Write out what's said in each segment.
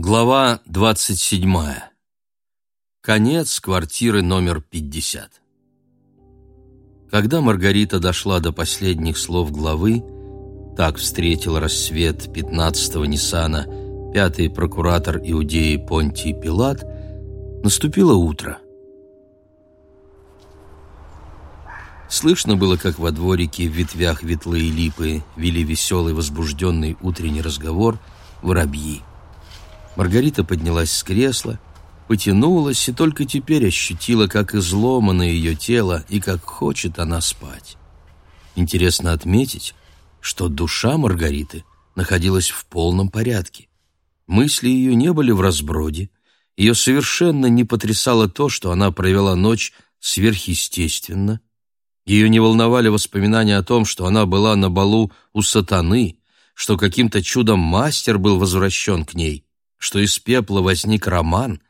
Глава 27. Конец квартиры номер 50. Когда Маргарита дошла до последних слов главы, так встретил рассвет 15-го Ниссана пятый прокуратор Иудеи Понтий Пилат, наступило утро. Слышно было, как во дворике в ветвях ветлы и липы вели веселый возбужденный утренний разговор воробьи. Маргарита поднялась с кресла, потянулась и только теперь ощутила, как изломано ее тело и как хочет она спать. Интересно отметить, что душа Маргариты находилась в полном порядке. Мысли ее не были в разброде, ее совершенно не потрясало то, что она провела ночь сверхъестественно, ее не волновали воспоминания о том, что она была на балу у сатаны, что каким-то чудом мастер был возвращен к ней, что из пепла возник роман,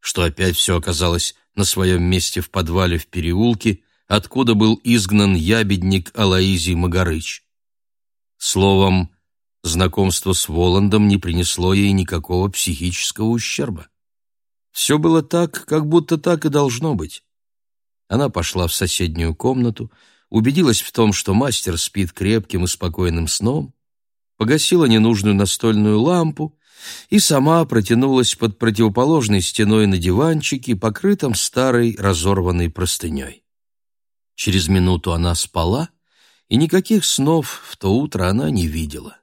что опять все оказалось на своем месте в подвале в переулке, откуда был изгнан ябедник Алаизий Магарыч. Словом, знакомство с Воландом не принесло ей никакого психического ущерба. Все было так, как будто так и должно быть. Она пошла в соседнюю комнату, убедилась в том, что мастер спит крепким и спокойным сном, погасила ненужную настольную лампу и сама протянулась под противоположной стеной на диванчике, покрытом старой разорванной простыней. Через минуту она спала, и никаких снов в то утро она не видела.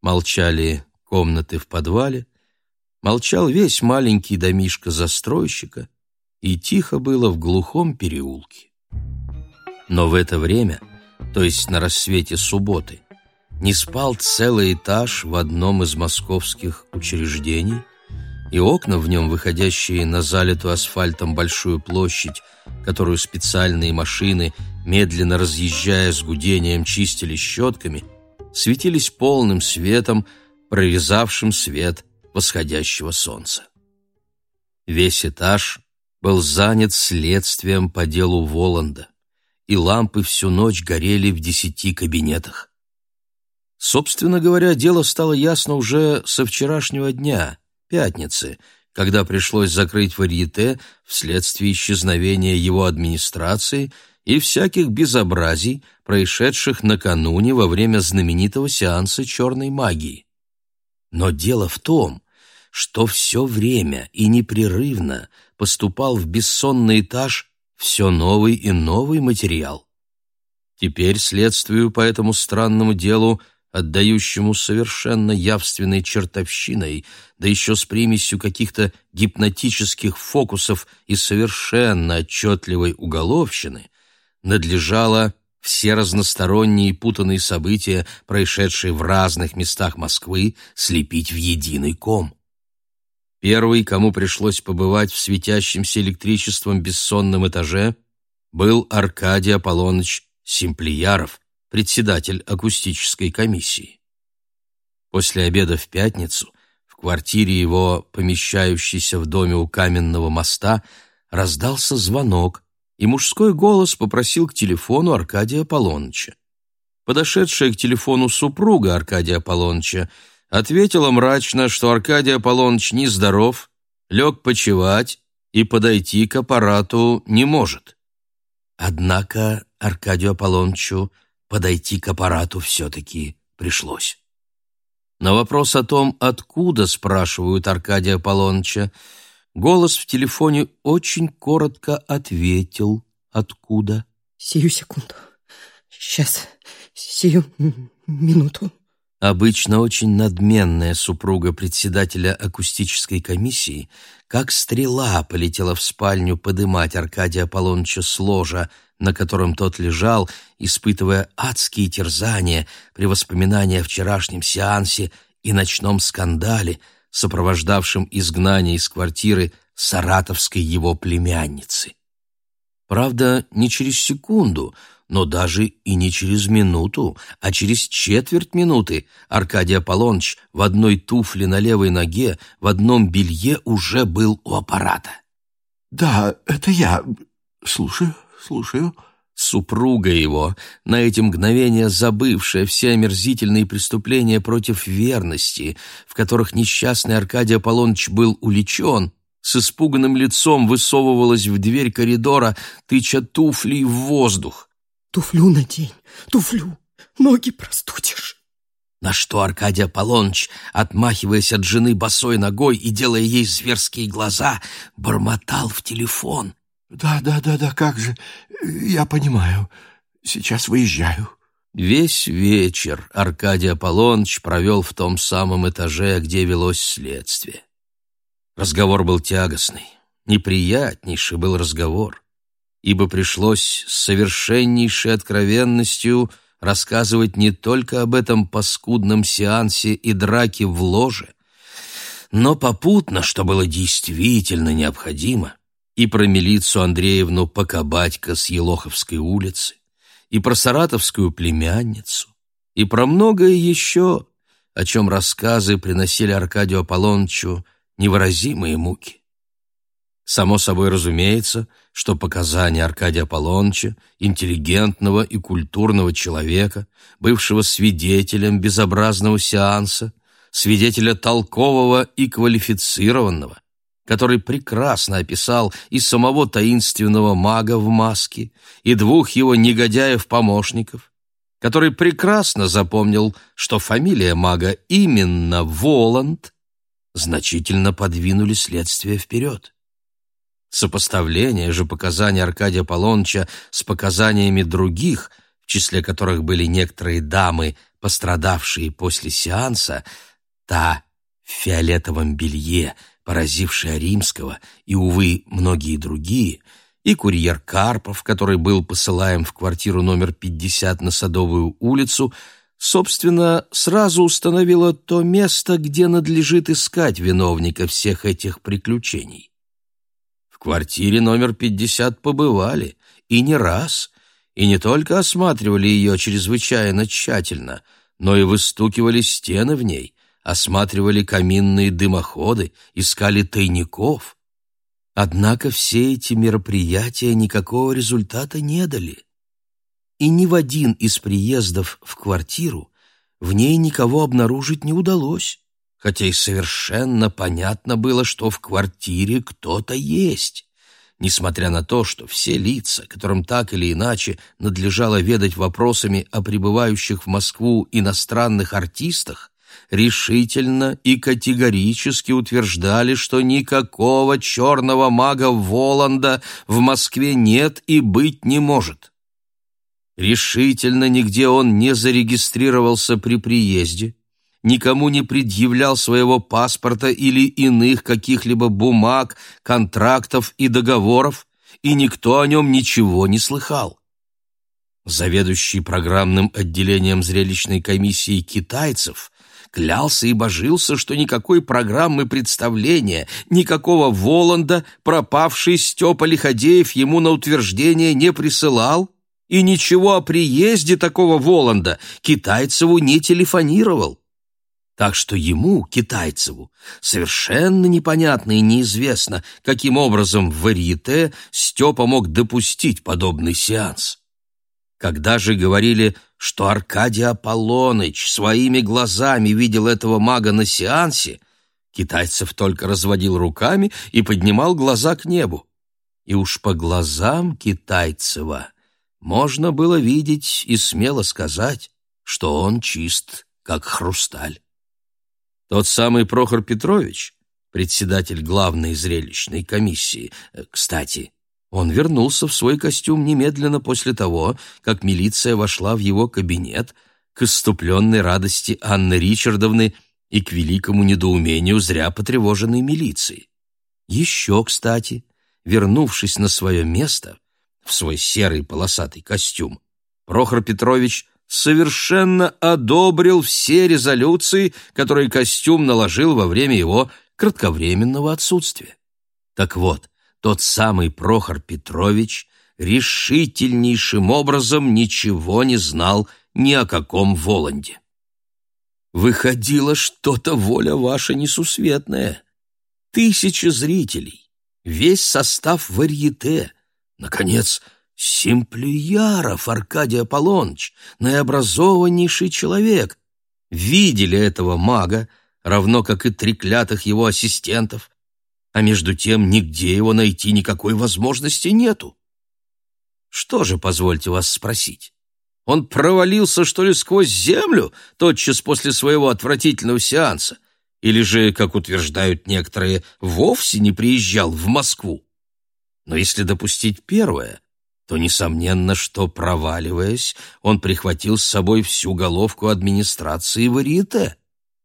Молчали комнаты в подвале, молчал весь маленький домишко застройщика, и тихо было в глухом переулке. Но в это время, то есть на рассвете субботы, не спал целый этаж в одном из московских учреждений, и окна в нем, выходящие на залитую асфальтом большую площадь, которую специальные машины, медленно разъезжая с гудением, чистили щетками, светились полным светом, прорезавшим свет восходящего солнца. Весь этаж был занят следствием по делу Воланда, и лампы всю ночь горели в десяти кабинетах. Собственно говоря, дело стало ясно уже со вчерашнего дня, пятницы, когда пришлось закрыть варьете вследствие исчезновения его администрации и всяких безобразий, происшедших накануне во время знаменитого сеанса черной магии. Но дело в том, что все время и непрерывно поступал в бессонный этаж все новый и новый материал. Теперь следствию по этому странному делу отдающему совершенно явственной чертовщиной, да еще с примесью каких-то гипнотических фокусов и совершенно отчетливой уголовщины, надлежало все разносторонние путанные события, происшедшие в разных местах Москвы, слепить в единый ком. Первый, кому пришлось побывать в светящемся электричеством бессонном этаже, был Аркадий Аполлоныч Симплияров, председатель акустической комиссии. После обеда в пятницу в квартире его, помещающейся в доме у каменного моста, раздался звонок, и мужской голос попросил к телефону Аркадия Аполлоныча. Подошедшая к телефону супруга Аркадия Аполлоныча ответила мрачно, что Аркадий Аполлоныч нездоров, лег почевать и подойти к аппарату не может. Однако Аркадию Аполлонычу подойти к аппарату все-таки пришлось. На вопрос о том, откуда, спрашивают Аркадия Аполлоныча, голос в телефоне очень коротко ответил «Откуда?» «Сию секунду. Сейчас. Сию минуту». Обычно очень надменная супруга председателя акустической комиссии, как стрела полетела в спальню подымать Аркадия Аполлоныча с ложа, на котором тот лежал, испытывая адские терзания при воспоминании о вчерашнем сеансе и ночном скандале, сопровождавшем изгнание из квартиры саратовской его племянницы. Правда, не через секунду, но даже и не через минуту, а через четверть минуты Аркадий Аполлоныч в одной туфле на левой ноге, в одном белье уже был у аппарата. «Да, это я. Слушаю» слушаю», супруга его, на эти мгновения забывшая все омерзительные преступления против верности, в которых несчастный Аркадий Аполлоныч был уличен, с испуганным лицом высовывалась в дверь коридора, тыча туфли в воздух. «Туфлю надень, туфлю, ноги простудишь». На что Аркадий Аполлоныч, отмахиваясь от жены босой ногой и делая ей зверские глаза, бормотал в телефон. «Да, да, да, да, как же, я понимаю, сейчас выезжаю». Весь вечер Аркадий Аполлоныч провел в том самом этаже, где велось следствие. Разговор был тягостный, неприятнейший был разговор, ибо пришлось с совершеннейшей откровенностью рассказывать не только об этом паскудном сеансе и драке в ложе, но попутно, что было действительно необходимо, и про милицию Андреевну Покобатько с Елоховской улицы, и про саратовскую племянницу, и про многое еще, о чем рассказы приносили Аркадию Аполлонычу невыразимые муки. Само собой разумеется, что показания Аркадия Аполлоныча, интеллигентного и культурного человека, бывшего свидетелем безобразного сеанса, свидетеля толкового и квалифицированного, который прекрасно описал и самого таинственного мага в маске, и двух его негодяев-помощников, который прекрасно запомнил, что фамилия мага именно Воланд, значительно подвинули следствие вперед. Сопоставление же показаний Аркадия Полонча с показаниями других, в числе которых были некоторые дамы, пострадавшие после сеанса, та в фиолетовом белье, поразившая римского, и, увы, многие другие, и курьер Карпов, который был посылаем в квартиру номер 50 на Садовую улицу, собственно, сразу установила то место, где надлежит искать виновника всех этих приключений квартире номер 50 побывали, и не раз, и не только осматривали ее чрезвычайно тщательно, но и выстукивали стены в ней, осматривали каминные дымоходы, искали тайников. Однако все эти мероприятия никакого результата не дали. И ни в один из приездов в квартиру в ней никого обнаружить не удалось хотя и совершенно понятно было, что в квартире кто-то есть. Несмотря на то, что все лица, которым так или иначе надлежало ведать вопросами о прибывающих в Москву иностранных артистах, решительно и категорически утверждали, что никакого черного мага Воланда в Москве нет и быть не может. Решительно нигде он не зарегистрировался при приезде, никому не предъявлял своего паспорта или иных каких-либо бумаг, контрактов и договоров, и никто о нем ничего не слыхал. Заведующий программным отделением зрелищной комиссии китайцев клялся и божился, что никакой программы представления, никакого Воланда пропавший Степа Лиходеев ему на утверждение не присылал, и ничего о приезде такого Воланда Китайцеву не телефонировал. Так что ему, китайцеву, совершенно непонятно и неизвестно, каким образом в варьете Степа мог допустить подобный сеанс. Когда же говорили, что Аркадий Аполлоныч своими глазами видел этого мага на сеансе, китайцев только разводил руками и поднимал глаза к небу. И уж по глазам китайцева можно было видеть и смело сказать, что он чист, как хрусталь. Тот самый Прохор Петрович, председатель главной зрелищной комиссии, э, кстати, он вернулся в свой костюм немедленно после того, как милиция вошла в его кабинет к иступленной радости Анны Ричардовны и к великому недоумению зря потревоженной милиции. Еще, кстати, вернувшись на свое место, в свой серый полосатый костюм, Прохор Петрович совершенно одобрил все резолюции, которые костюм наложил во время его кратковременного отсутствия. Так вот, тот самый Прохор Петрович решительнейшим образом ничего не знал ни о каком Воланде. Выходило что-то воля ваша несусветная. Тысячи зрителей, весь состав варьете, наконец, Симплияров Аркадий Аполлоныч, наиобразованнейший человек. Видели этого мага, равно как и треклятых его ассистентов, а между тем нигде его найти никакой возможности нету. Что же, позвольте вас спросить? Он провалился, что ли, сквозь землю тотчас после своего отвратительного сеанса? Или же, как утверждают некоторые, вовсе не приезжал в Москву? Но если допустить первое, то несомненно, что, проваливаясь, он прихватил с собой всю головку администрации Варьете.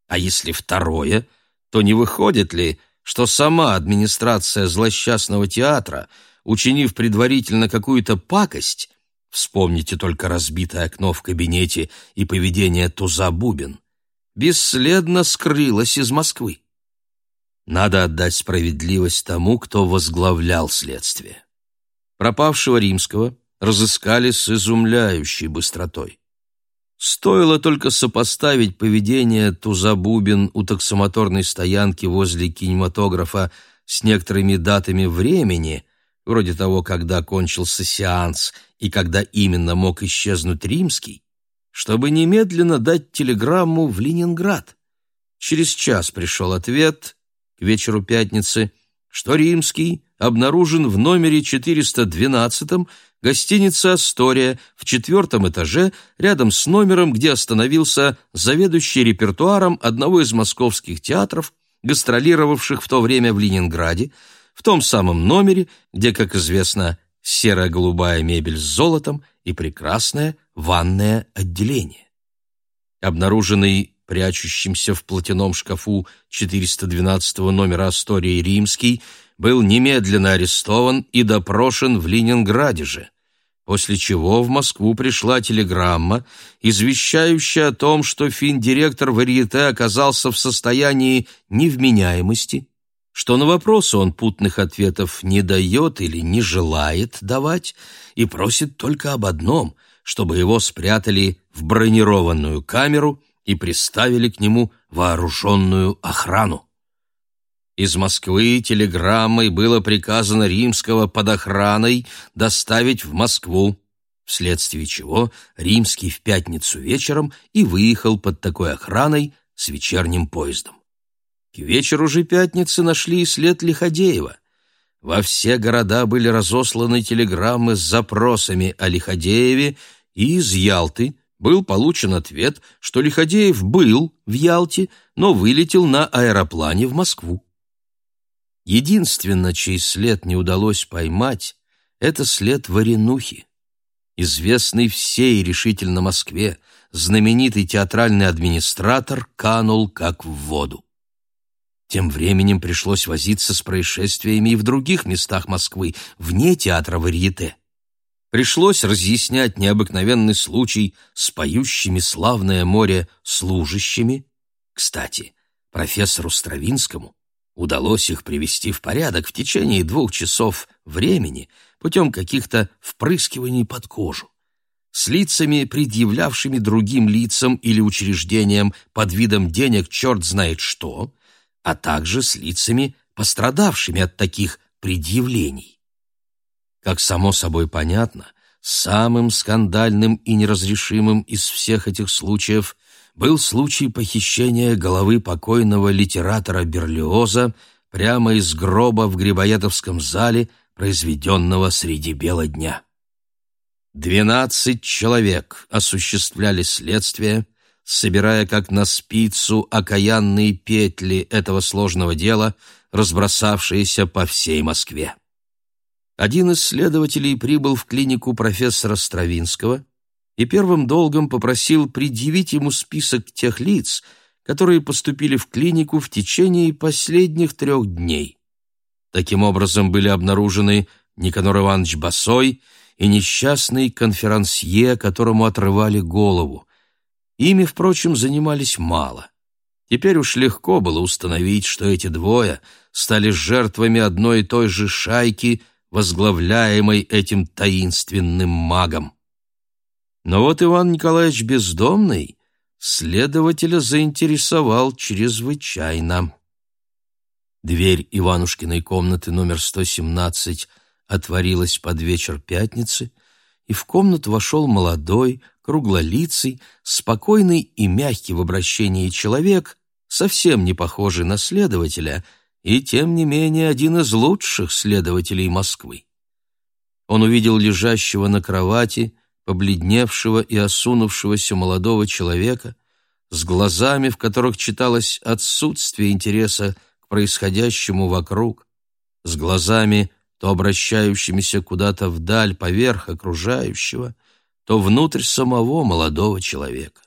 А если второе, то не выходит ли, что сама администрация злосчастного театра, учинив предварительно какую-то пакость, вспомните только разбитое окно в кабинете и поведение Туза Бубин, бесследно скрылась из Москвы? Надо отдать справедливость тому, кто возглавлял следствие. Пропавшего римского разыскали с изумляющей быстротой. Стоило только сопоставить поведение Тузабубин у таксомоторной стоянки возле кинематографа с некоторыми датами времени, вроде того, когда кончился сеанс и когда именно мог исчезнуть римский, чтобы немедленно дать телеграмму в Ленинград. Через час пришел ответ, к вечеру пятницы, что римский обнаружен в номере 412 гостиницы «Астория» в четвертом этаже рядом с номером, где остановился заведующий репертуаром одного из московских театров, гастролировавших в то время в Ленинграде, в том самом номере, где, как известно, серая голубая мебель с золотом и прекрасное ванное отделение. Обнаруженный прячущимся в платяном шкафу 412 номера Астории Римский, был немедленно арестован и допрошен в Ленинграде же, после чего в Москву пришла телеграмма, извещающая о том, что финдиректор Варьете оказался в состоянии невменяемости, что на вопросы он путных ответов не дает или не желает давать и просит только об одном, чтобы его спрятали в бронированную камеру и приставили к нему вооруженную охрану. Из Москвы телеграммой было приказано Римского под охраной доставить в Москву, вследствие чего Римский в пятницу вечером и выехал под такой охраной с вечерним поездом. К вечеру же пятницы нашли след Лиходеева. Во все города были разосланы телеграммы с запросами о Лиходееве, и из Ялты был получен ответ, что Лиходеев был в Ялте, но вылетел на аэроплане в Москву. Единственно, чей след не удалось поймать, это след Варенухи. Известный всей решительно Москве, знаменитый театральный администратор канул как в воду. Тем временем пришлось возиться с происшествиями и в других местах Москвы, вне театра Варьете. Пришлось разъяснять необыкновенный случай с поющими славное море служащими. Кстати, профессору Стравинскому Удалось их привести в порядок в течение двух часов времени путем каких-то впрыскиваний под кожу. С лицами, предъявлявшими другим лицам или учреждениям под видом денег черт знает что, а также с лицами, пострадавшими от таких предъявлений. Как само собой понятно, самым скандальным и неразрешимым из всех этих случаев был случай похищения головы покойного литератора Берлиоза прямо из гроба в Грибоедовском зале, произведенного среди бела дня. Двенадцать человек осуществляли следствие, собирая как на спицу окаянные петли этого сложного дела, разбросавшиеся по всей Москве. Один из следователей прибыл в клинику профессора Стравинского, и первым долгом попросил предъявить ему список тех лиц, которые поступили в клинику в течение последних трех дней. Таким образом были обнаружены Никанор Иванович Басой и несчастный конферансье, которому отрывали голову. Ими, впрочем, занимались мало. Теперь уж легко было установить, что эти двое стали жертвами одной и той же шайки, возглавляемой этим таинственным магом. Но вот Иван Николаевич Бездомный следователя заинтересовал чрезвычайно. Дверь Иванушкиной комнаты номер 117 отворилась под вечер пятницы, и в комнату вошел молодой, круглолицый, спокойный и мягкий в обращении человек, совсем не похожий на следователя, и тем не менее один из лучших следователей Москвы. Он увидел лежащего на кровати, побледневшего и осунувшегося молодого человека, с глазами, в которых читалось отсутствие интереса к происходящему вокруг, с глазами, то обращающимися куда-то вдаль поверх окружающего, то внутрь самого молодого человека.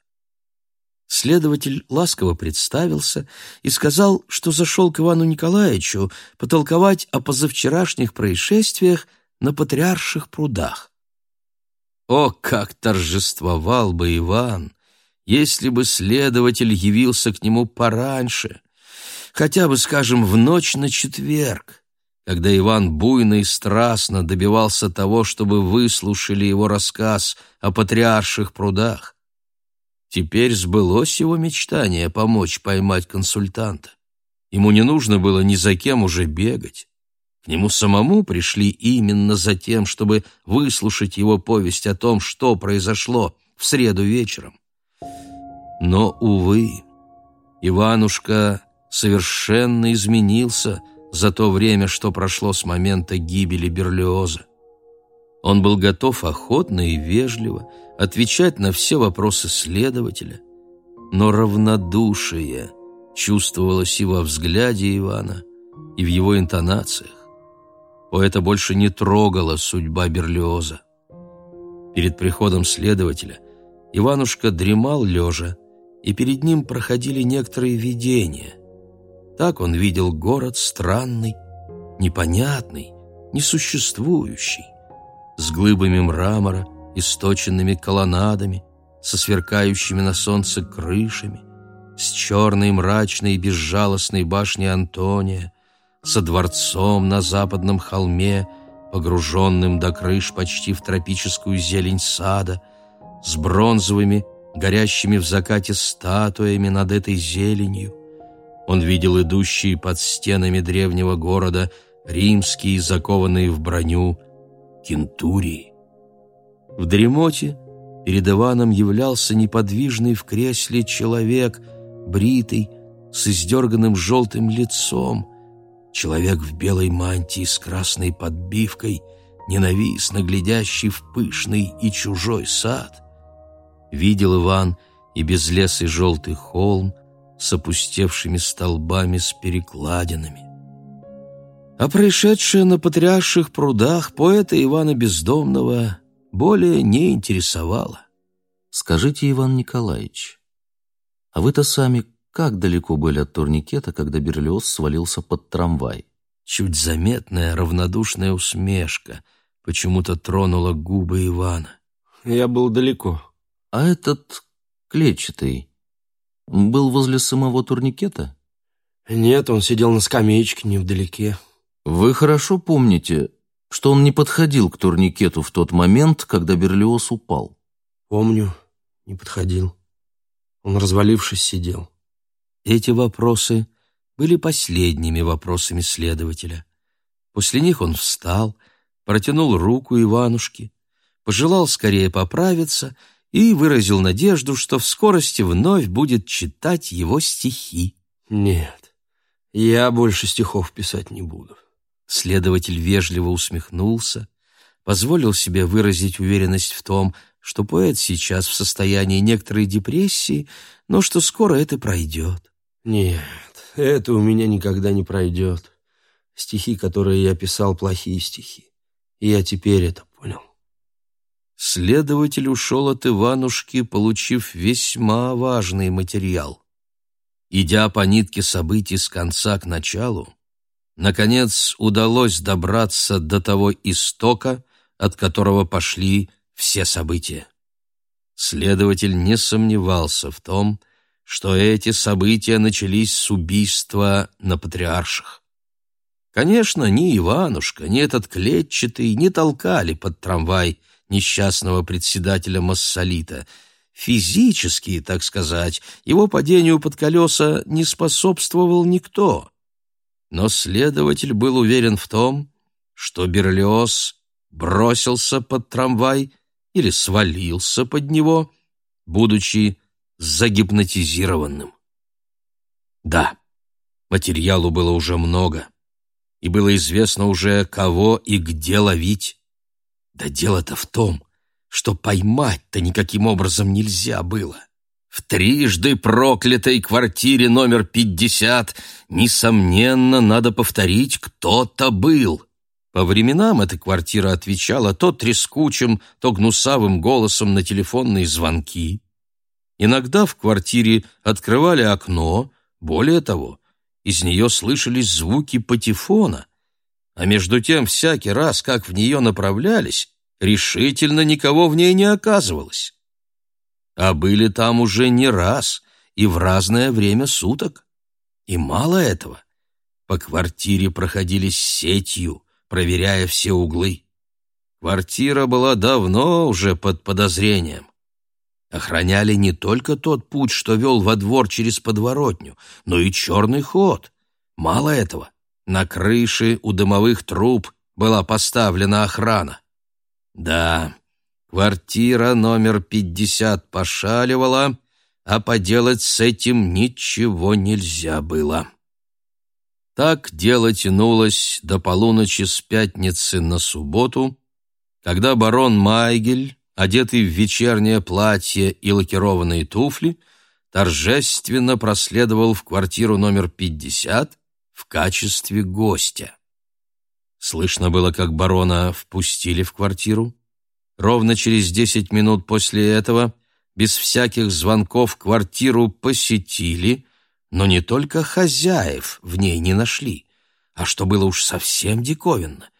Следователь ласково представился и сказал, что зашел к Ивану Николаевичу потолковать о позавчерашних происшествиях на Патриарших прудах. О, как торжествовал бы Иван, если бы следователь явился к нему пораньше, хотя бы, скажем, в ночь на четверг, когда Иван буйно и страстно добивался того, чтобы выслушали его рассказ о патриарших прудах. Теперь сбылось его мечтание помочь поймать консультанта. Ему не нужно было ни за кем уже бегать. Нему самому пришли именно за тем, чтобы выслушать его повесть о том, что произошло в среду вечером. Но, увы, Иванушка совершенно изменился за то время, что прошло с момента гибели Берлиоза. Он был готов охотно и вежливо отвечать на все вопросы следователя, но равнодушие чувствовалось и во взгляде Ивана, и в его интонациях. Поэта больше не трогала судьба Берлиоза. Перед приходом следователя Иванушка дремал лежа, и перед ним проходили некоторые видения. Так он видел город странный, непонятный, несуществующий, с глыбами мрамора, источенными колоннадами, со сверкающими на солнце крышами, с черной мрачной и безжалостной башней Антония, со дворцом на западном холме, погруженным до крыш почти в тропическую зелень сада, с бронзовыми, горящими в закате статуями над этой зеленью. Он видел идущие под стенами древнего города римские, закованные в броню, кентурии. В дремоте перед Иваном являлся неподвижный в кресле человек, бритый, с издерганным желтым лицом, Человек в белой мантии с красной подбивкой, ненавистно глядящий в пышный и чужой сад. Видел Иван и безлесый желтый холм с опустевшими столбами с перекладинами. А происшедшее на потрясших прудах поэта Ивана Бездомного более не интересовало. «Скажите, Иван Николаевич, а вы-то сами как далеко были от турникета, когда Берлиоз свалился под трамвай? Чуть заметная равнодушная усмешка почему-то тронула губы Ивана. Я был далеко. А этот клетчатый был возле самого турникета? Нет, он сидел на скамеечке невдалеке. Вы хорошо помните, что он не подходил к турникету в тот момент, когда Берлиоз упал? Помню, не подходил. Он, развалившись, сидел. Эти вопросы были последними вопросами следователя. После них он встал, протянул руку Иванушке, пожелал скорее поправиться и выразил надежду, что в скорости вновь будет читать его стихи. «Нет, я больше стихов писать не буду». Следователь вежливо усмехнулся, позволил себе выразить уверенность в том, что поэт сейчас в состоянии некоторой депрессии, но что скоро это пройдет. Нет, это у меня никогда не пройдет. Стихи, которые я писал, плохие стихи. И я теперь это понял. Следователь ушел от Иванушки, получив весьма важный материал. Идя по нитке событий с конца к началу, наконец удалось добраться до того истока, от которого пошли все события. Следователь не сомневался в том, что эти события начались с убийства на патриарших. Конечно, ни Иванушка, ни этот клетчатый не толкали под трамвай несчастного председателя Массолита. Физически, так сказать, его падению под колеса не способствовал никто. Но следователь был уверен в том, что Берлиоз бросился под трамвай или свалился под него, будучи загипнотизированным. Да, материалу было уже много, и было известно уже, кого и где ловить. Да дело-то в том, что поймать-то никаким образом нельзя было. В трижды проклятой квартире номер пятьдесят, несомненно, надо повторить, кто-то был. По временам эта квартира отвечала то трескучим, то гнусавым голосом на телефонные звонки. Иногда в квартире открывали окно, более того, из нее слышались звуки патефона, а между тем всякий раз, как в нее направлялись, решительно никого в ней не оказывалось. А были там уже не раз и в разное время суток. И мало этого, по квартире проходили сетью, проверяя все углы. Квартира была давно уже под подозрением. Охраняли не только тот путь, что вел во двор через подворотню, но и черный ход. Мало этого, на крыше у дымовых труб была поставлена охрана. Да, квартира номер пятьдесят пошаливала, а поделать с этим ничего нельзя было. Так дело тянулось до полуночи с пятницы на субботу, когда барон Майгель, одетый в вечернее платье и лакированные туфли, торжественно проследовал в квартиру номер пятьдесят в качестве гостя. Слышно было, как барона впустили в квартиру. Ровно через десять минут после этого, без всяких звонков, квартиру посетили, но не только хозяев в ней не нашли, а что было уж совсем диковинно,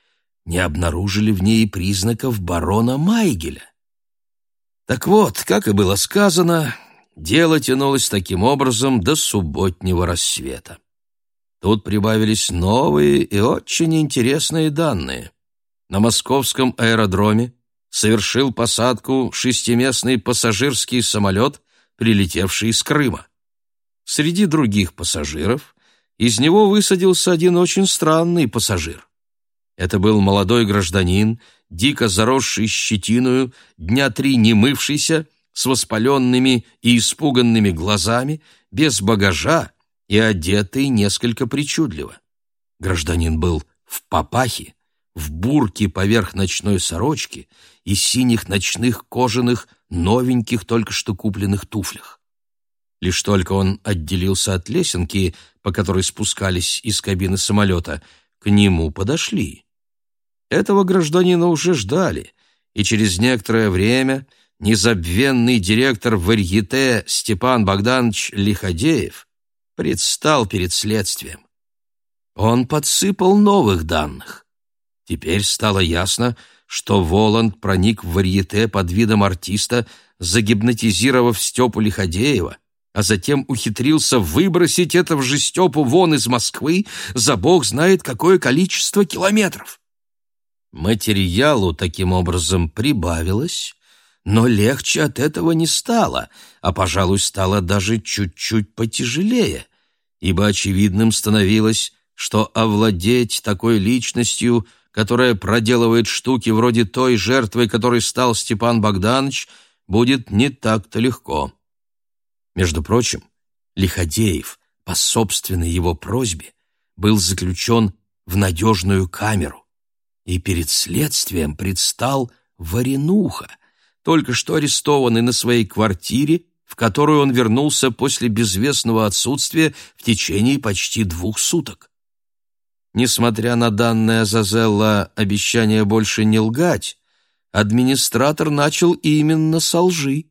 не обнаружили в ней признаков барона Майгеля. Так вот, как и было сказано, дело тянулось таким образом до субботнего рассвета. Тут прибавились новые и очень интересные данные. На московском аэродроме совершил посадку шестиместный пассажирский самолет, прилетевший из Крыма. Среди других пассажиров из него высадился один очень странный пассажир. Это был молодой гражданин, дико заросший щетиною, дня три не мывшийся, с воспаленными и испуганными глазами, без багажа, и одетый несколько причудливо. Гражданин был в папахе, в бурке поверх ночной сорочки и синих ночных кожаных, новеньких, только что купленных туфлях. Лишь только он отделился от лесенки, по которой спускались из кабины самолета, к нему подошли. Этого гражданина уже ждали, и через некоторое время незабвенный директор Варьете Степан Богданович Лиходеев предстал перед следствием. Он подсыпал новых данных. Теперь стало ясно, что Воланд проник в варьете под видом артиста, загипнотизировав Степу Лиходеева, а затем ухитрился выбросить этого же Степу вон из Москвы за бог знает какое количество километров. Материалу таким образом прибавилось, но легче от этого не стало, а, пожалуй, стало даже чуть-чуть потяжелее, ибо очевидным становилось, что овладеть такой личностью, которая проделывает штуки вроде той жертвой, которой стал Степан Богданович, будет не так-то легко. Между прочим, Лиходеев, по собственной его просьбе, был заключен в надежную камеру, и перед следствием предстал Варенуха, только что арестованный на своей квартире, в которую он вернулся после безвестного отсутствия в течение почти двух суток. Несмотря на данное Зазелла обещание больше не лгать, администратор начал именно со лжи.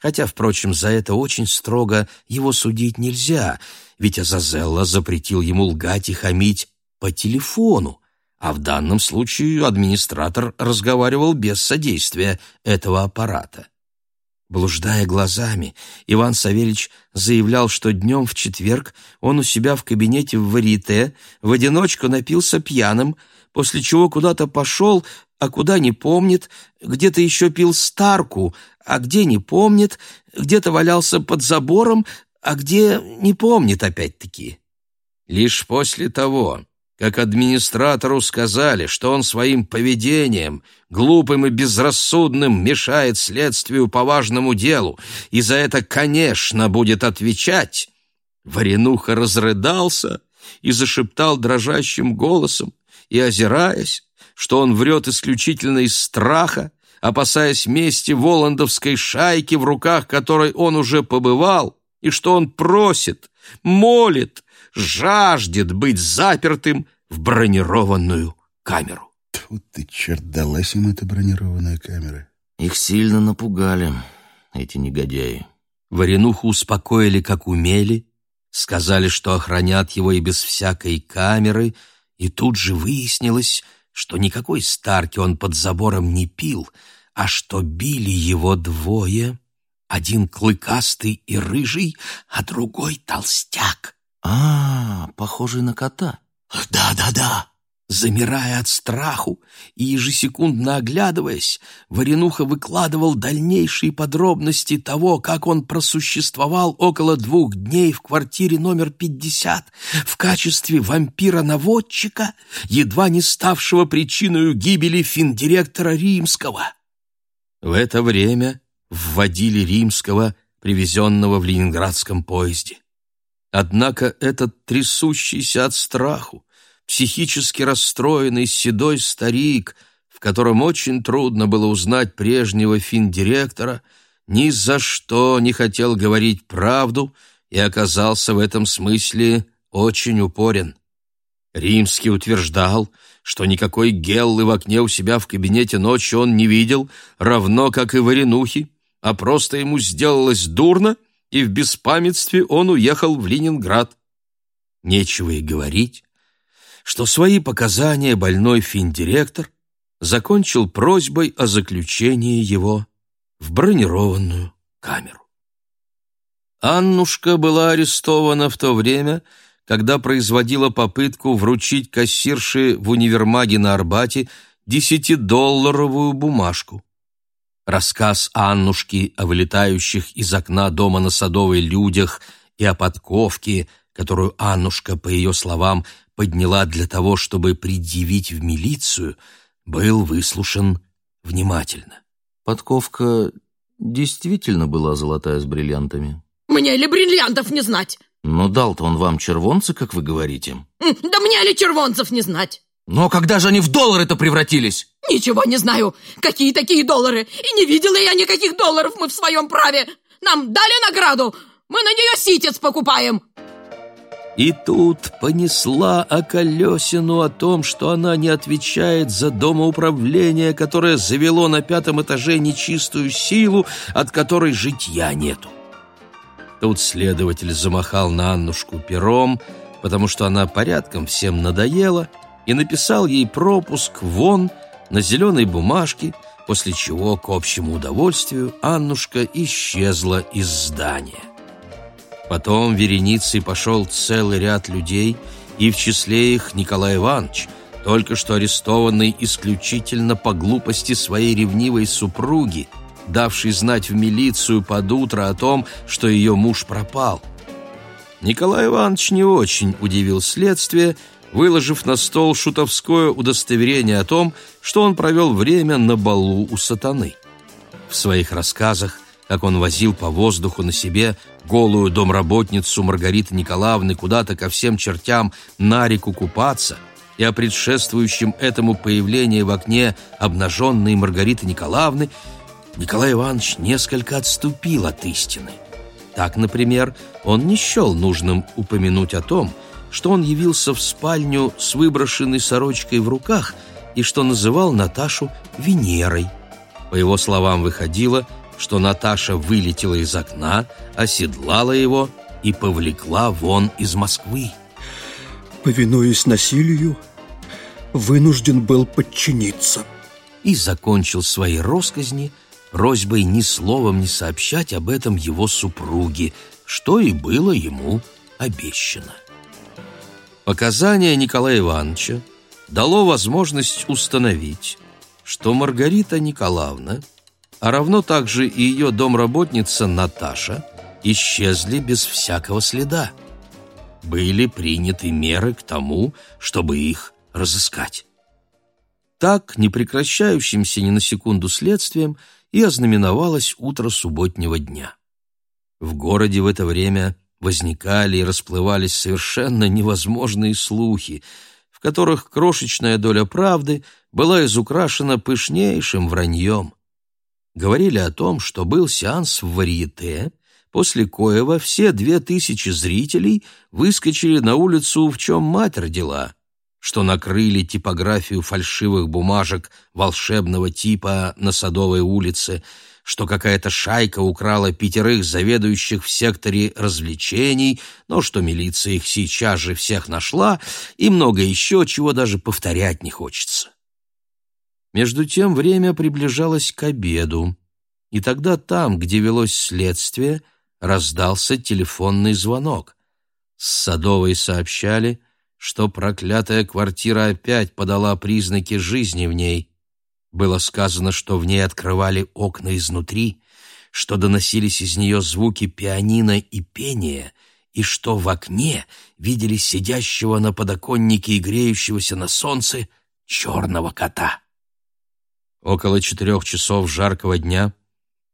Хотя, впрочем, за это очень строго его судить нельзя, ведь Азазелла запретил ему лгать и хамить по телефону, а в данном случае администратор разговаривал без содействия этого аппарата. Блуждая глазами, Иван Савельич заявлял, что днем в четверг он у себя в кабинете в Варите в одиночку напился пьяным, после чего куда-то пошел, а куда не помнит, где-то еще пил старку, а где не помнит, где-то валялся под забором, а где не помнит опять-таки. Лишь после того, как администратору сказали, что он своим поведением, глупым и безрассудным, мешает следствию по важному делу, и за это, конечно, будет отвечать, Варенуха разрыдался и зашептал дрожащим голосом, и, озираясь, что он врет исключительно из страха, опасаясь мести воландовской шайки, в руках которой он уже побывал, и что он просит, молит, жаждет быть запертым в бронированную камеру. Тут ты, черт, далась им эта бронированная камера. Их сильно напугали, эти негодяи. Варенуху успокоили, как умели, сказали, что охранят его и без всякой камеры, и тут же выяснилось, что никакой старки он под забором не пил, а что били его двое, один клыкастый и рыжий, а другой толстяк. А, похожий на кота. Да-да-да. Замирая от страху и ежесекундно оглядываясь, Варенуха выкладывал дальнейшие подробности того, как он просуществовал около двух дней в квартире номер 50 в качестве вампира-наводчика, едва не ставшего причиной гибели финдиректора Римского. В это время вводили Римского, привезенного в ленинградском поезде. Однако этот трясущийся от страху, психически расстроенный седой старик, в котором очень трудно было узнать прежнего финдиректора, ни за что не хотел говорить правду и оказался в этом смысле очень упорен. Римский утверждал, что никакой геллы в окне у себя в кабинете ночью он не видел, равно как и Варенухи, а просто ему сделалось дурно, и в беспамятстве он уехал в Ленинград. Нечего и говорить, что свои показания больной финдиректор закончил просьбой о заключении его в бронированную камеру. Аннушка была арестована в то время, когда производила попытку вручить кассирше в универмаге на Арбате десятидолларовую бумажку. Рассказ Аннушки о вылетающих из окна дома на Садовой людях и о подковке, которую Аннушка, по ее словам, подняла для того, чтобы предъявить в милицию, был выслушан внимательно. Подковка действительно была золотая с бриллиантами. Мне ли бриллиантов не знать? Но дал-то он вам червонцы, как вы говорите. Да мне ли червонцев не знать? Но когда же они в доллары-то превратились? Ничего не знаю. Какие такие доллары? И не видела я никаких долларов мы в своем праве. Нам дали награду. Мы на нее ситец покупаем. И тут понесла околесину о том, что она не отвечает за домоуправление, которое завело на пятом этаже нечистую силу, от которой житья нету. Тут следователь замахал на Аннушку пером, потому что она порядком всем надоела, и написал ей пропуск вон на зеленой бумажке, после чего, к общему удовольствию, Аннушка исчезла из здания. Потом вереницей пошел целый ряд людей, и в числе их Николай Иванович, только что арестованный исключительно по глупости своей ревнивой супруги, давший знать в милицию под утро о том, что ее муж пропал. Николай Иванович не очень удивил следствие, выложив на стол шутовское удостоверение о том, что он провел время на балу у сатаны. В своих рассказах как он возил по воздуху на себе голую домработницу Маргариты Николаевны куда-то ко всем чертям на реку купаться, и о предшествующем этому появлении в окне обнаженной Маргариты Николаевны, Николай Иванович несколько отступил от истины. Так, например, он не счел нужным упомянуть о том, что он явился в спальню с выброшенной сорочкой в руках и что называл Наташу Венерой. По его словам, выходило – что Наташа вылетела из окна, оседлала его и повлекла вон из Москвы. Повинуясь насилию, вынужден был подчиниться. И закончил свои росказни просьбой ни словом не сообщать об этом его супруге, что и было ему обещано. Показания Николая Ивановича дало возможность установить, что Маргарита Николаевна – а равно также и ее домработница Наташа исчезли без всякого следа. были приняты меры к тому, чтобы их разыскать. Так, непрекращающимся ни на секунду следствием, и ознаменовалось утро субботнего дня. В городе в это время возникали и расплывались совершенно невозможные слухи, в которых крошечная доля правды была изукрашена пышнейшим враньем. Говорили о том, что был сеанс в варьете, после коего все две тысячи зрителей выскочили на улицу, в чем мать родила, что накрыли типографию фальшивых бумажек волшебного типа на Садовой улице, что какая-то шайка украла пятерых заведующих в секторе развлечений, но что милиция их сейчас же всех нашла, и много еще, чего даже повторять не хочется. Между тем время приближалось к обеду, и тогда там, где велось следствие, раздался телефонный звонок. С Садовой сообщали, что проклятая квартира опять подала признаки жизни в ней. Было сказано, что в ней открывали окна изнутри, что доносились из нее звуки пианино и пения, и что в окне видели сидящего на подоконнике и греющегося на солнце черного кота. Около четырех часов жаркого дня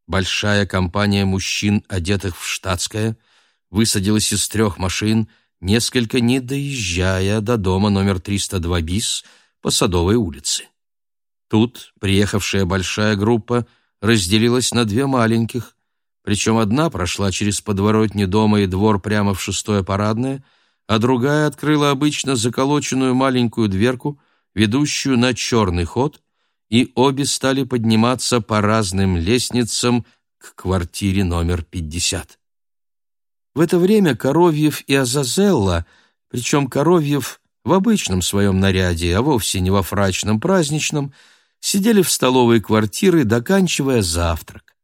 большая компания мужчин, одетых в штатское, высадилась из трех машин, несколько не доезжая до дома номер 302 БИС по Садовой улице. Тут приехавшая большая группа разделилась на две маленьких, причем одна прошла через подворотни дома и двор прямо в шестое парадное, а другая открыла обычно заколоченную маленькую дверку, ведущую на черный ход, и обе стали подниматься по разным лестницам к квартире номер 50. В это время Коровьев и Азазелла, причем Коровьев в обычном своем наряде, а вовсе не во фрачном праздничном, сидели в столовой квартиры, доканчивая завтрак.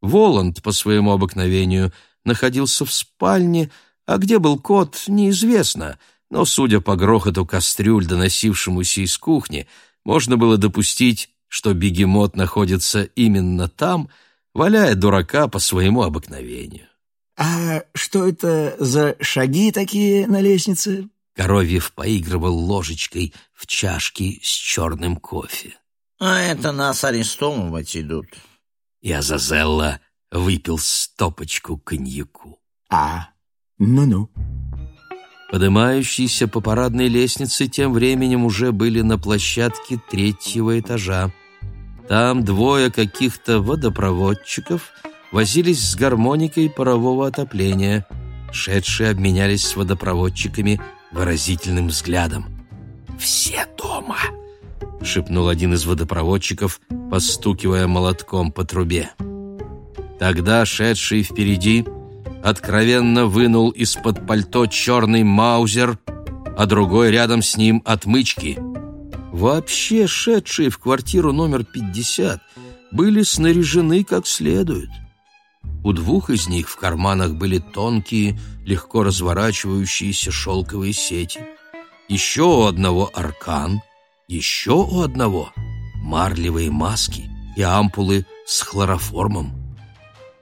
Воланд, по своему обыкновению, находился в спальне, а где был кот, неизвестно, но, судя по грохоту кастрюль, доносившемуся из кухни, можно было допустить, что бегемот находится именно там, валяя дурака по своему обыкновению. «А что это за шаги такие на лестнице?» Коровьев поигрывал ложечкой в чашке с черным кофе. А это нас арестовывать идут. И Азазелла выпил стопочку коньяку. «А, ну-ну». Поднимающиеся по парадной лестнице тем временем уже были на площадке третьего этажа. Там двое каких-то водопроводчиков возились с гармоникой парового отопления. Шедшие обменялись с водопроводчиками выразительным взглядом. «Все дома!» — шепнул один из водопроводчиков, постукивая молотком по трубе. Тогда шедший впереди откровенно вынул из-под пальто черный маузер, а другой рядом с ним отмычки. Вообще шедшие в квартиру номер 50 были снаряжены как следует. У двух из них в карманах были тонкие, легко разворачивающиеся шелковые сети. Еще у одного аркан — еще у одного марлевые маски и ампулы с хлороформом.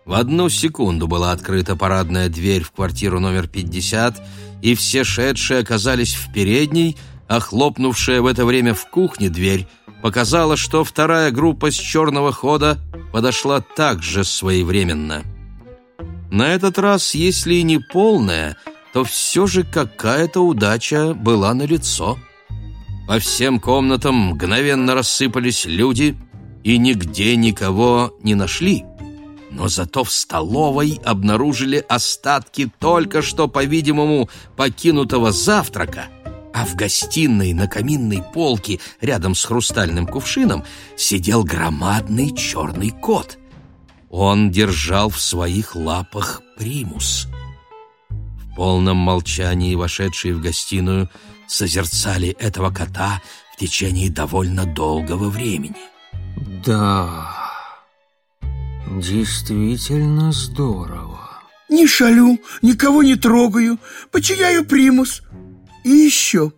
В одну секунду была открыта парадная дверь в квартиру номер 50, и все шедшие оказались в передней, а хлопнувшая в это время в кухне дверь показала, что вторая группа с черного хода подошла также своевременно. На этот раз, если и не полная, то все же какая-то удача была налицо. лицо. По всем комнатам мгновенно рассыпались люди и нигде никого не нашли. Но зато в столовой обнаружили остатки только что, по-видимому, покинутого завтрака, а в гостиной на каминной полке рядом с хрустальным кувшином сидел громадный черный кот. Он держал в своих лапах примус. В полном молчании вошедшие в гостиную – созерцали этого кота в течение довольно долгого времени. Да, действительно здорово. Не шалю, никого не трогаю, почияю примус. И еще,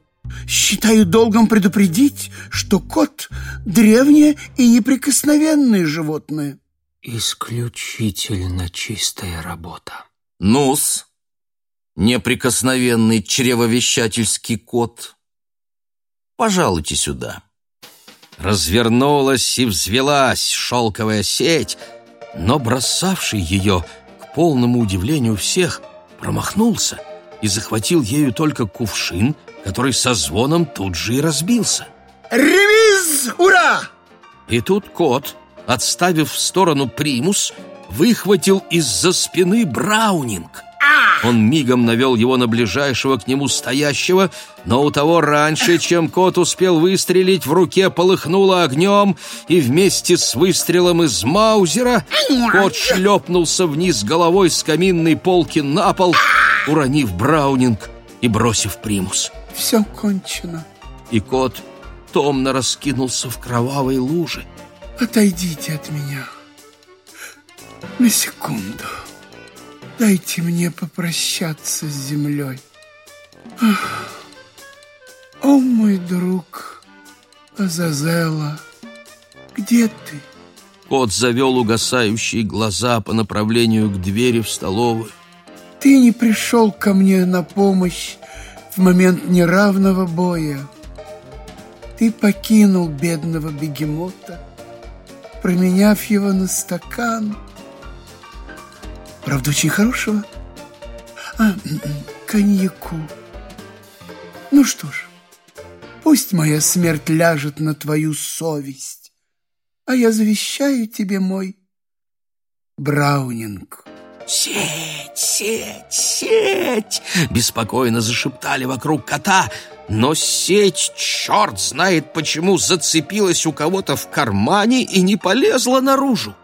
считаю долгом предупредить, что кот — древнее и неприкосновенное животное. Исключительно чистая работа. Нус, неприкосновенный чревовещательский кот. Пожалуйте сюда. Развернулась и взвелась шелковая сеть, но бросавший ее, к полному удивлению всех, промахнулся и захватил ею только кувшин, который со звоном тут же и разбился. Ревиз! Ура! И тут кот, отставив в сторону примус, выхватил из-за спины Браунинг. Он мигом навел его на ближайшего к нему стоящего, но у того раньше, чем кот успел выстрелить, в руке полыхнуло огнем, и вместе с выстрелом из маузера кот шлепнулся вниз головой с каминной полки на пол, уронив Браунинг и бросив примус. Все кончено. И кот томно раскинулся в кровавой луже. Отойдите от меня. На секунду. Дайте мне попрощаться с землей. Ах. О, мой друг Азазела, где ты? Кот завел угасающие глаза по направлению к двери в столовую. Ты не пришел ко мне на помощь в момент неравного боя. Ты покинул бедного бегемота, променяв его на стакан. Правда, очень хорошего. А, коньяку. Ну что ж, пусть моя смерть ляжет на твою совесть, а я завещаю тебе мой Браунинг. «Сеть, сеть, сеть!» — беспокойно зашептали вокруг кота, но сеть, черт знает почему, зацепилась у кого-то в кармане и не полезла наружу.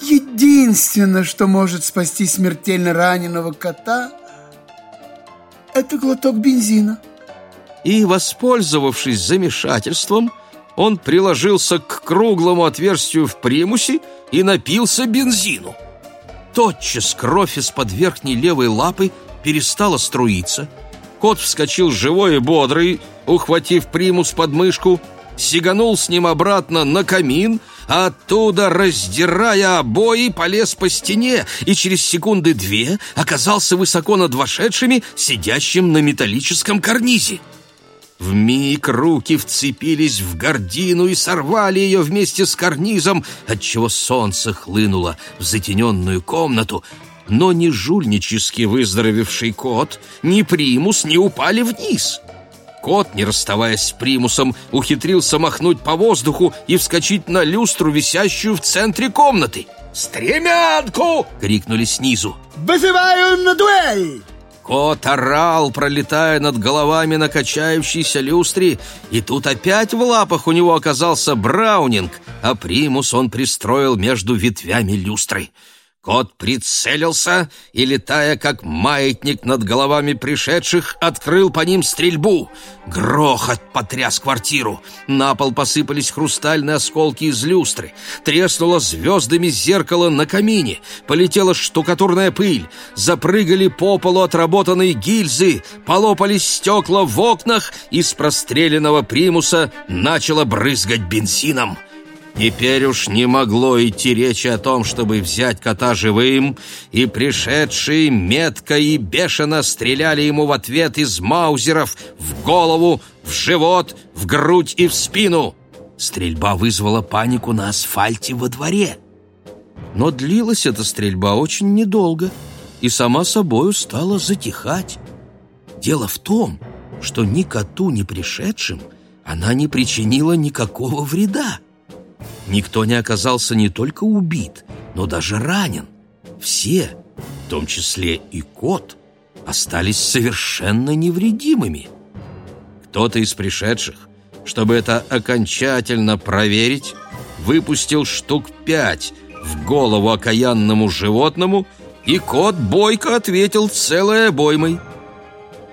Единственное, что может спасти смертельно раненого кота, это глоток бензина. И, воспользовавшись замешательством, он приложился к круглому отверстию в примусе и напился бензину. Тотчас кровь из-под верхней левой лапы перестала струиться. Кот вскочил живой и бодрый, ухватив примус под мышку, сиганул с ним обратно на камин, оттуда, раздирая обои, полез по стене и через секунды две оказался высоко над вошедшими, сидящим на металлическом карнизе. Вмиг руки вцепились в гордину и сорвали ее вместе с карнизом, отчего солнце хлынуло в затененную комнату, но ни жульнически выздоровевший кот, ни примус не упали вниз. Кот, не расставаясь с примусом, ухитрился махнуть по воздуху и вскочить на люстру, висящую в центре комнаты. «Стремянку!» — крикнули снизу. Вызываю на дуэль! Кот орал, пролетая над головами на качающейся люстре, и тут опять в лапах у него оказался Браунинг, а примус он пристроил между ветвями люстры. Кот прицелился и, летая как маятник над головами пришедших, открыл по ним стрельбу. Грохот потряс квартиру. На пол посыпались хрустальные осколки из люстры. Треснуло звездами зеркало на камине. Полетела штукатурная пыль. Запрыгали по полу отработанные гильзы. Полопались стекла в окнах. Из простреленного примуса начало брызгать бензином. Теперь уж не могло идти речи о том, чтобы взять кота живым, и пришедшие метко и бешено стреляли ему в ответ из маузеров в голову, в живот, в грудь и в спину. Стрельба вызвала панику на асфальте во дворе. Но длилась эта стрельба очень недолго и сама собою стала затихать. Дело в том, что ни коту, ни пришедшим она не причинила никакого вреда. Никто не оказался не только убит, но даже ранен. Все, в том числе и кот, остались совершенно невредимыми. Кто-то из пришедших, чтобы это окончательно проверить, выпустил штук пять в голову окаянному животному, и кот бойко ответил целой обоймой.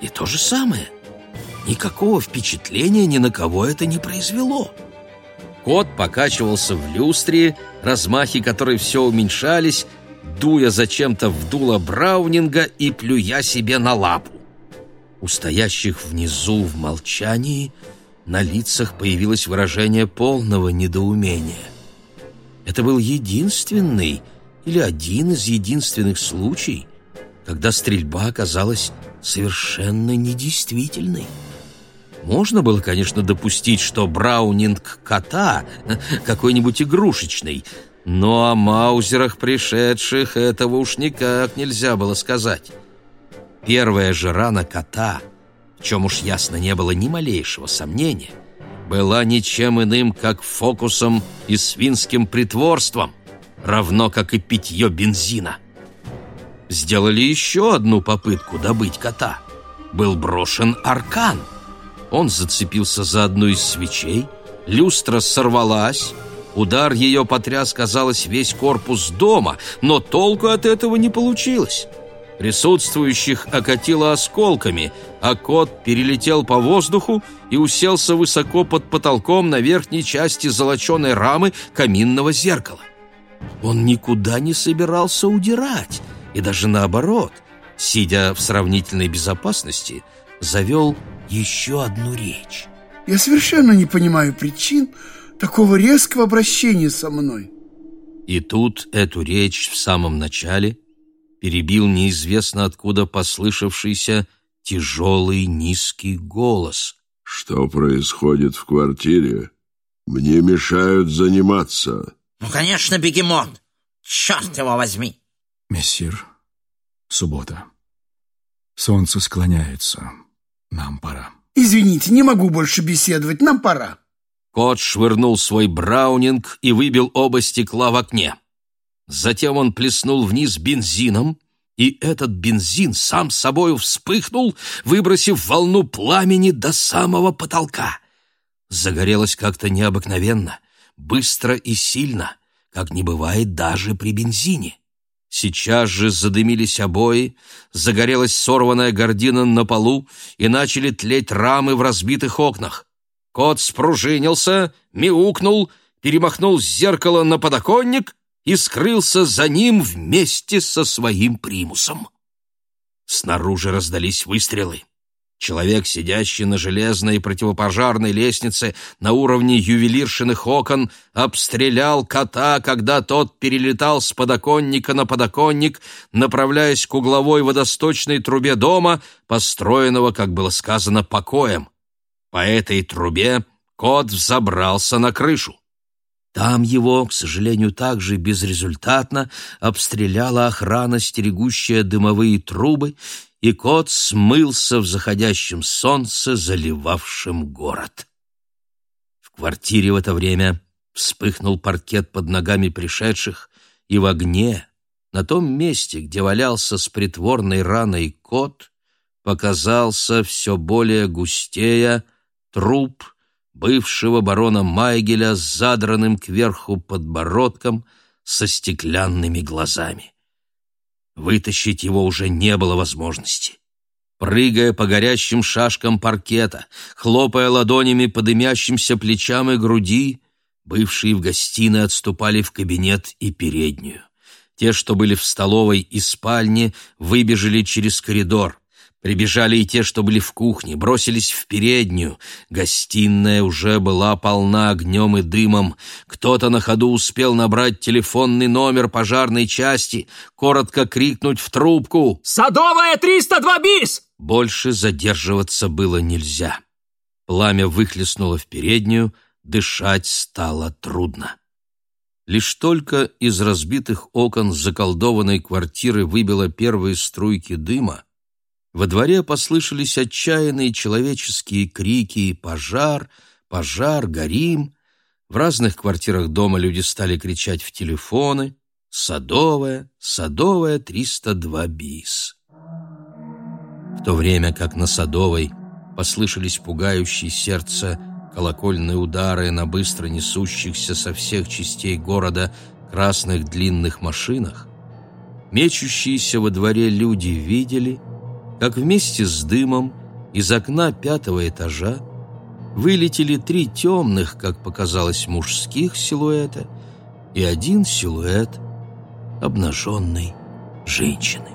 И то же самое. Никакого впечатления ни на кого это не произвело. Кот покачивался в люстре, размахи которой все уменьшались, дуя зачем-то в дуло Браунинга и плюя себе на лапу. У стоящих внизу в молчании на лицах появилось выражение полного недоумения. Это был единственный или один из единственных случаев, когда стрельба оказалась совершенно недействительной. Можно было, конечно, допустить, что браунинг кота какой-нибудь игрушечный, но о маузерах пришедших этого уж никак нельзя было сказать. Первая же рана кота, в чем уж ясно не было ни малейшего сомнения, была ничем иным, как фокусом и свинским притворством, равно как и питье бензина. Сделали еще одну попытку добыть кота. Был брошен аркан — он зацепился за одну из свечей, люстра сорвалась, удар ее потряс, казалось, весь корпус дома, но толку от этого не получилось. Присутствующих окатило осколками, а кот перелетел по воздуху и уселся высоко под потолком на верхней части золоченой рамы каминного зеркала. Он никуда не собирался удирать, и даже наоборот, сидя в сравнительной безопасности, завел еще одну речь. Я совершенно не понимаю причин такого резкого обращения со мной. И тут эту речь в самом начале перебил неизвестно откуда послышавшийся тяжелый низкий голос. «Что происходит в квартире? Мне мешают заниматься». «Ну, конечно, бегемот! Черт его возьми!» «Мессир, суббота. Солнце склоняется. Нам пора. Извините, не могу больше беседовать, нам пора. Кот швырнул свой браунинг и выбил оба стекла в окне. Затем он плеснул вниз бензином, и этот бензин сам собою вспыхнул, выбросив волну пламени до самого потолка. Загорелось как-то необыкновенно, быстро и сильно, как не бывает даже при бензине. Сейчас же задымились обои, загорелась сорванная гордина на полу и начали тлеть рамы в разбитых окнах. Кот спружинился, мяукнул, перемахнул с зеркала на подоконник и скрылся за ним вместе со своим примусом. Снаружи раздались выстрелы. Человек, сидящий на железной противопожарной лестнице на уровне ювелиршиных окон, обстрелял кота, когда тот перелетал с подоконника на подоконник, направляясь к угловой водосточной трубе дома, построенного, как было сказано, покоем. По этой трубе кот взобрался на крышу. Там его, к сожалению, также безрезультатно обстреляла охрана, стерегущая дымовые трубы, и кот смылся в заходящем солнце, заливавшем город. В квартире в это время вспыхнул паркет под ногами пришедших, и в огне, на том месте, где валялся с притворной раной кот, показался все более густея труп бывшего барона Майгеля с задранным кверху подбородком со стеклянными глазами. Вытащить его уже не было возможности. Прыгая по горящим шашкам паркета, хлопая ладонями по дымящимся плечам и груди, бывшие в гостиной отступали в кабинет и переднюю. Те, что были в столовой и спальне, выбежали через коридор. Прибежали и те, что были в кухне, бросились в переднюю. Гостиная уже была полна огнем и дымом. Кто-то на ходу успел набрать телефонный номер пожарной части, коротко крикнуть в трубку «Садовая 302 бис!» Больше задерживаться было нельзя. Пламя выхлестнуло в переднюю, дышать стало трудно. Лишь только из разбитых окон заколдованной квартиры выбило первые струйки дыма, во дворе послышались отчаянные человеческие крики «Пожар! Пожар! Горим!». В разных квартирах дома люди стали кричать в телефоны «Садовая! Садовая 302 бис!». В то время как на Садовой послышались пугающие сердце колокольные удары на быстро несущихся со всех частей города красных длинных машинах, мечущиеся во дворе люди видели — как вместе с дымом из окна пятого этажа вылетели три темных, как показалось, мужских силуэта и один силуэт обнаженной женщины.